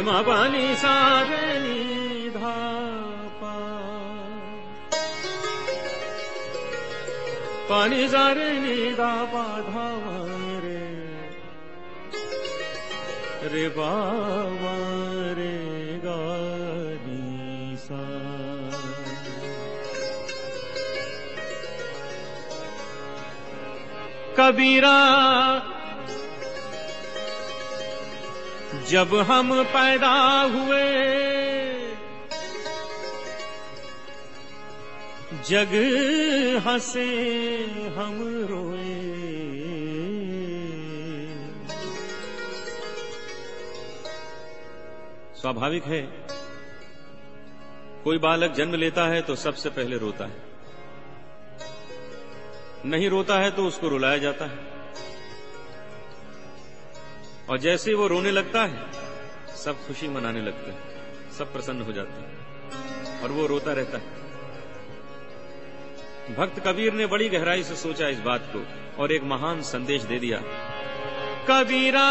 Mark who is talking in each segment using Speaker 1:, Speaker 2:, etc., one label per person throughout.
Speaker 1: पानि सारी धा पानि सारे धा ध रे। बे गे सा। कबीरा जब हम पैदा हुए, जग हंसे हम रोए। स्वाभाविक है, कोई बालक जन्म लेता है तो सबसे पहले रोता है। नहीं रोता है तो उसको रुलाया जाता है। और जैसे वो रोने लगता है, सब खुशी मनाने लगते हैं, सब प्रसन्न हो जाते हैं और वो रोता रहता है। भक्त कबीर ने बड़ी गहराई से सोचा इस बात को और एक महान संदेश दे दिया। कबीरा,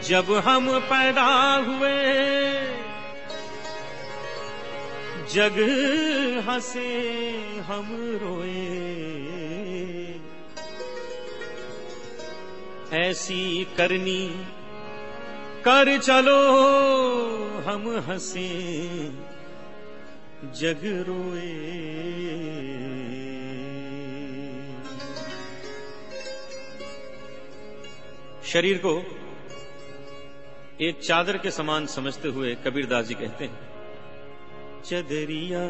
Speaker 1: जब हम पैदा हुए, जग हंसे हम रोए। ऐसी करनी। कर चलो, हम हंसे, जग रोए। शरीर को एक चादर के समान समझते हुए कबीरदास जी कहते हैं, चदरिया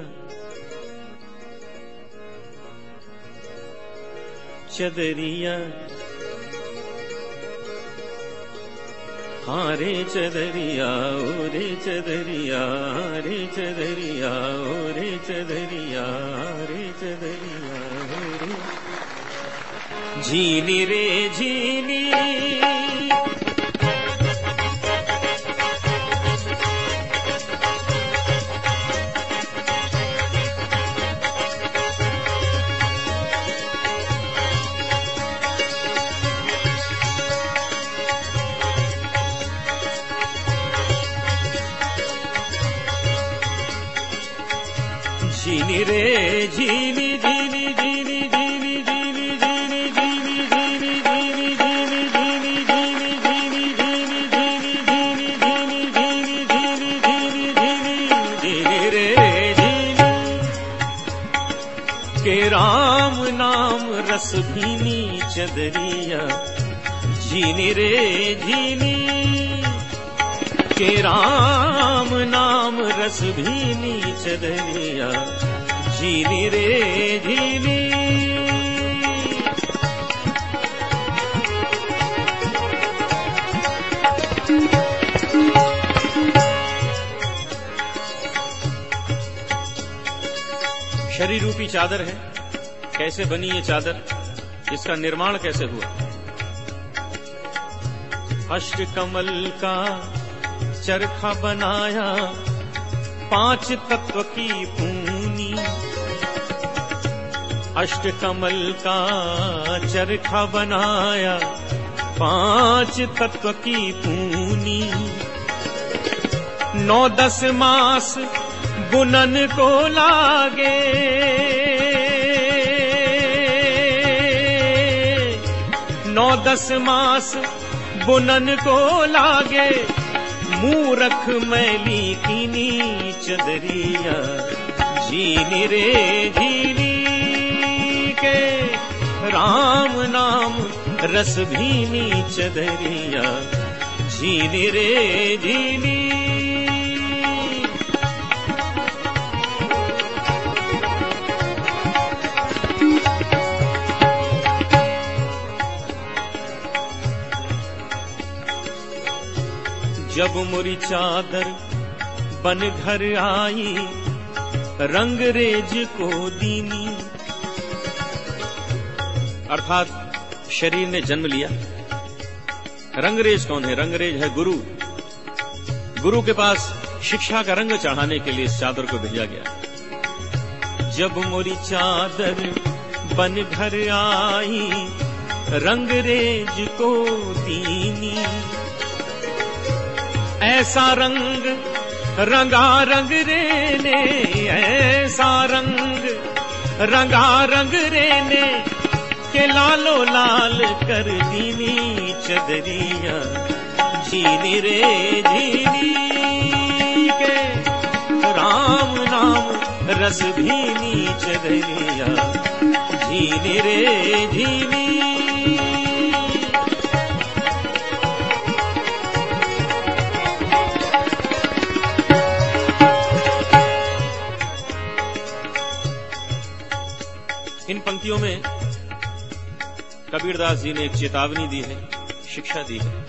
Speaker 1: चदरिया हाँ रे चदरिया ओ रे चदरिया रे चदरिया ओ रे चदरिया रे चदरिया झीली रे झीनी राम नाम रस भीनी चदरिया झीनी रे झीनी के राम नाम रस भीनी चदरिया झीनी रे झीनी शरीर रूपी चादर है, कैसे बनी ये चादर, इसका निर्माण कैसे हुआ? अष्ट कमल का चरखा बनाया, पाँच तत्व की पूनी अष्ट कमल का चरखा बनाया, पाँच तत्व की पूनी नौ दस मास बुनन को लागे। नौ दस मास बुनन को लागे। मूरख मैली कीनी चदरिया झीनी रे झीनी के। राम नाम रस भीनी चदरिया झीनी रे झीनी जब मुरी चादर बन घर आई रंगरेज को दीनी। अर्थात शरीर ने जन्म लिया। रंगरेज कौन है? रंगरेज है गुरु। गुरु के पास शिक्षा का रंग चढ़ाने के लिए इस चादर को भेजा गया। जब मोरी चादर बन घर आई रंगरेज को दीनी। ऐसा रंग रंगा रंग रे ने ऐसा रंग रंगा रंग रे ने के लालो लाल कर दीनी चदरिया, झीनी रे झीनी के। राम नाम रस भीनी चदरिया, झीनी रे झीनी पंक्तियों में कबीरदास जी ने एक चेतावनी दी है, शिक्षा दी है।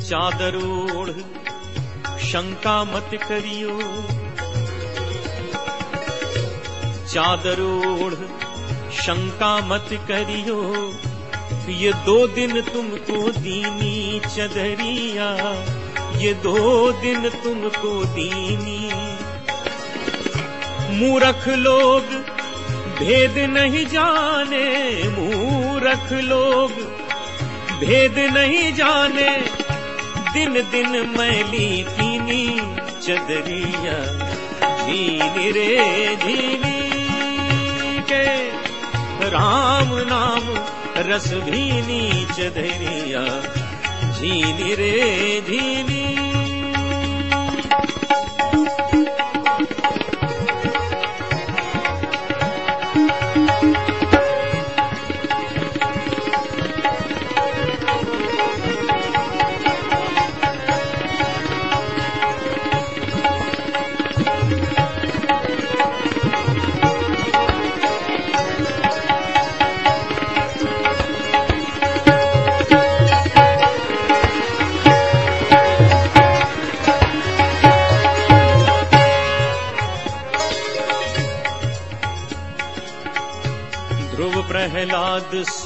Speaker 1: चादर ओढ़, शंका मत करियो। चादर ओढ़, शंका मत करियो। ये दो दिन तुमको दीनी चदरिया, ये दो दिन तुमको दीनी मूरख लोग, भेद नहीं जाने मूरख लोग। भेद नहीं जाने, दिन दिन मैली पीनी चदरिया झीनी रे झीनी के। राम नाम रस भीनी चदरिया झीनी रे झीनी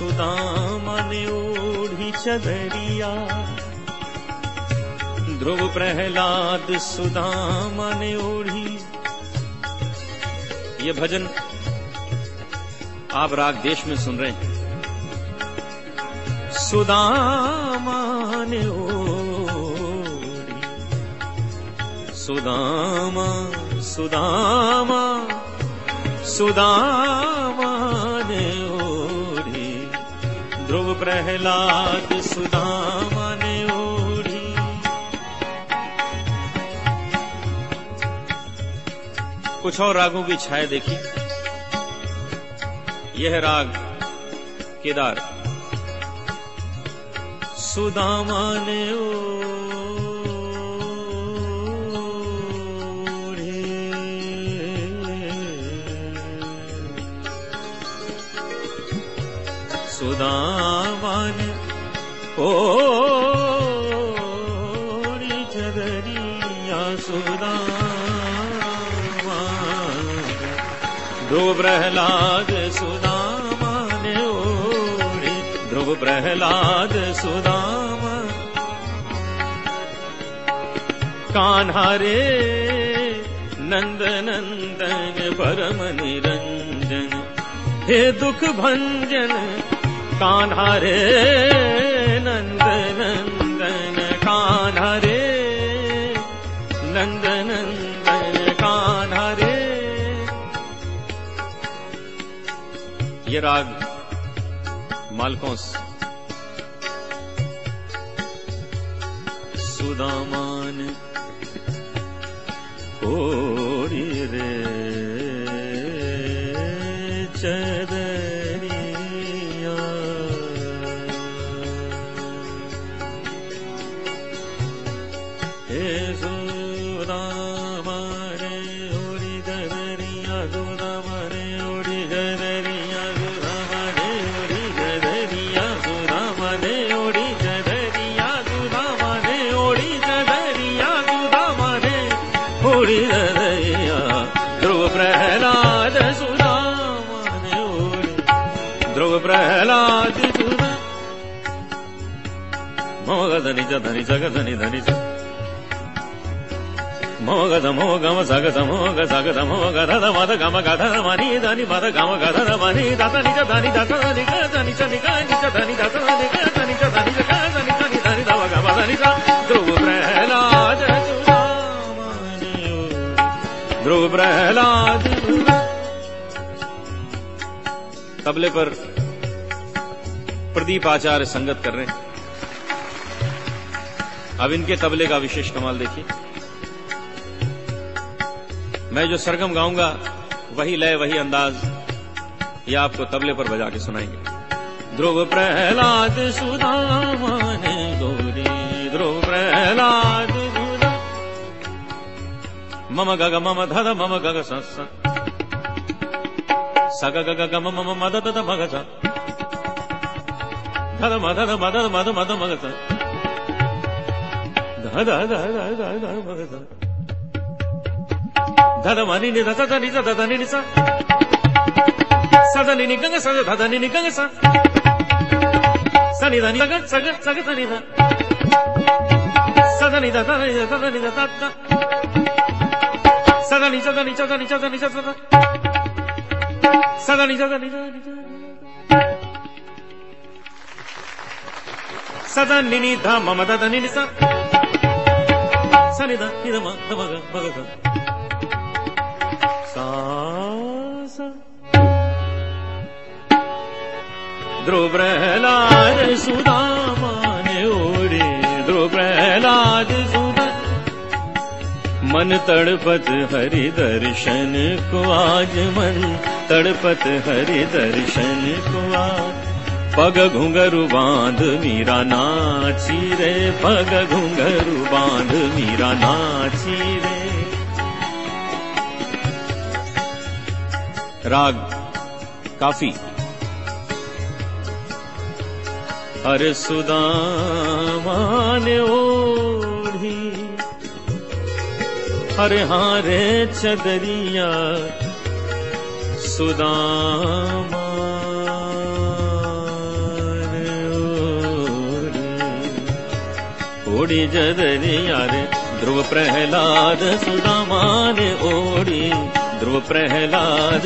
Speaker 1: सुदामन ओढ़ी चदरिया। ध्रुव प्रहलाद सुदामन ओढ़ी। ये भजन आप राग देश में सुन रहे हैं। सुदामान ओढ़ी। सुदामा सुदामा सुदामान प्रहलाद सुदामान ओढ़ी। कुछ और रागों की छाया देखी। यह राग केदार। सुदामान ओढ़े। ओढ़ी चदरिया सुदामान ध्रुव प्रहलाद सुदामान ओढ़ी ध्रुव प्रहलाद सुदाम। कान्हा रे नंद नंदन परम निरंजन हे दुख भंजन का नन्द नन्दन कानरे नन्द नन्दन कानरे राग मालकोस। सुदामान ओ रे। गदरिया सुदामा। रे ओरी गदरिया सुदामा रे ओरी गदरिया सुदामा रे ओरी गदरिया सुदामा रे ओरी गदरिया सुदामा रे ओरी गदरिया ध्रुव प्रहलाद सुदामा रे ओरी ध्रुव प्रहलाद सुदा मम गधनि च धनि च गधनि धनि च మోగ మోగమ సగ సమోగ సగ సమోగ ధద మద గమ గధ మని దని మద గమ గధ మని దత నిజ ధని దత ని గ ధని చ ని గ నిజ ధని దత ని గ ధని చ ధని గ ధని ధని ధని దవ గమ ధని స ధ్రువ ప్రహ్లాద సుదామని ध्रुव प्रहलाद तबले पर प्रदीप आचार्य संगत कर रहे हैं अब इनके तबले का विशेष कमाल देखिए मैं जो सरगम गाऊँगा, वही लय, वही अंदाज, ये आपको तबले पर बजा के सुनाएँगे। ध्रुव प्रहलाद सुदामान गौरी, ध्रुव प्रहलाद मम गग, मम धद मम गग स स ग ग ग ग म म मद, तद, मग स। धद मद मद मद मद मग स। ध ध ध ध ध ध मग स धद मनि नि ध ध नि ध ध नि नि स स ध नि नि ग ग स ध ध नि नि ग ग स स नि ध नि ग स ग स ग स नि ध स ध नि ध ध नि ध ध नि ध ध ध सदा नि सदा नि सदा नि सदा नि सदा सदा नि सदा नि सदा नि सदा नि नि ध मम द ध नि नि स स नि ध नि ध म ध म ग म ग ध सा स ध्रुव प्रहलाद सुदामान ओरे ध्रुव सुदा मन तड़पत हरि दर्शन को आज मन तड़पत हरि दर्शन को आज। पग घुंघरू बांध मीरा नाची रे पग घुंघरू बांध मीरा नाची रे राग काफ़ी। हर सुदामान ओढ़ी। हरे हारे चदरिया सुदामा ओड़ी जदरिया रे, ध्रुव प्रहलाद सुदामान ओड़ी ध्रुव प्रहलाद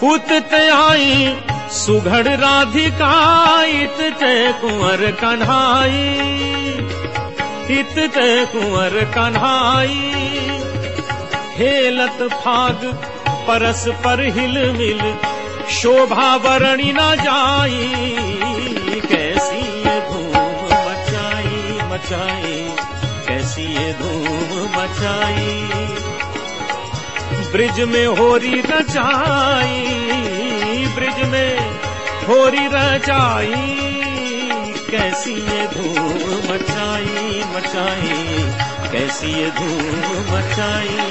Speaker 1: पुत आई, सुघड़ राधिका, इत ते कुंवर कन्हाई। हित ते कुंवर कन्हाई। हेलत फाग परस पर हिल मिल, शोभा वरणी न जाई। कैसी ये धूम मचाई मचाई, कैसी ये धूम मचाई। ब्रिज में होरी रचाई, ब्रिज में होरी रचाई, कैसी ये धूम मचाई मचाई, कैसी ये धूम मचाई।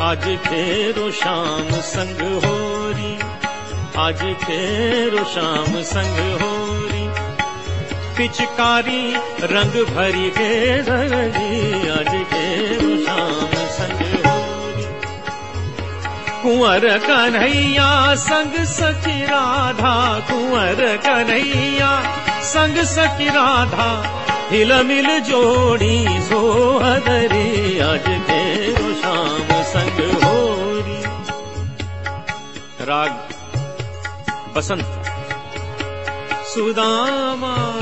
Speaker 1: आज फेरो शाम संग होरी, आज फेरो शाम संग होरी पिचकारी रंग भरी के रंगी आज फेरो शाम संग कुंवर कन्हैया संग सखी राधा, कुंवर कन्हैया संग सखी राधा, हिल मिल जोड़ी सोहदरी आज के शाम संग होरी। राग, बसंत, सुदामा।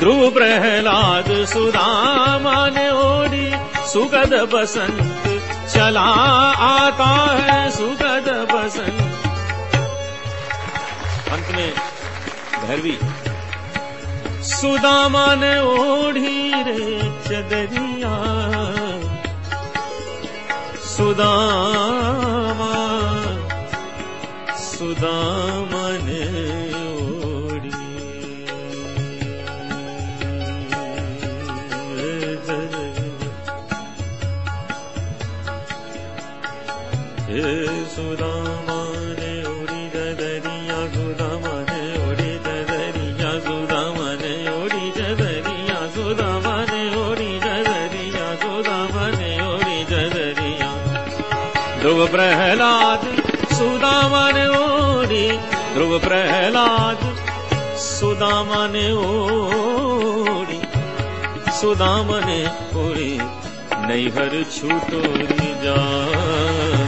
Speaker 1: ध्रुव प्रहलाद सुदामा ने ओढ़ी सुगद बसंत चला आता है सुगद बसंत। अंत में भैरवी सुदामा ने ओढ़ी रे चदरिया। सुदामा सुदामा ध्रुव प्रहलाद सुदामन ओरी ध्रुव प्रहलाद सुदामन ओरी सुदामन ने ओरी नैहर छूटोरी जा।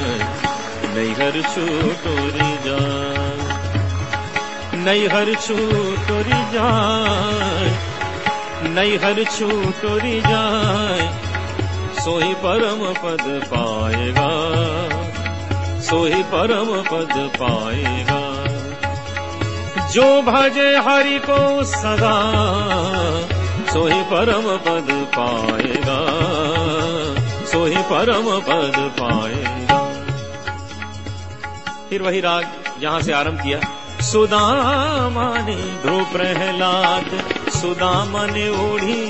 Speaker 1: सुदामन ओढ़ी सुदामन ओढ़ी नैहर नैहर छूटोरी जाय नैहर नैहर छूटोरी जाय सोई परम पद पाएगा, सोई परम पद पाएगा। जो भजे हरि को सदा, सोई परम पद पाएगा, सोई परम पद पाएगा। फिर वही राग यहाँ से आरंभ किया। सुदामा ने ध्रुव प्रहलाद सुदामा ने ओढ़ी,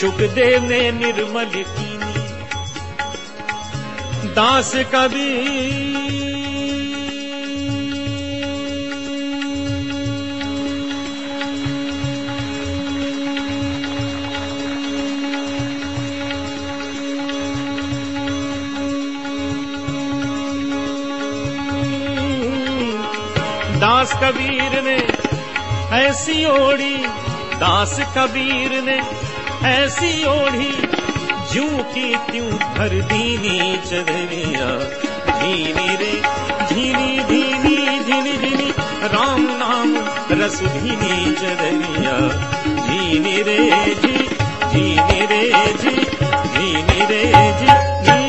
Speaker 1: सुखदेव ने निर्मल की दास कबीर दास कबीर ने ऐसी ओढ़ी, दास कबीर ने ऐसी ओढ़ी जू की त्यों भर दीनी चदरिया झीनी रे झीनी धीनी झीनी झीनी राम नाम रस धीनी चदरिया झीनी रे जी झीनी रे जी झीनी रे जी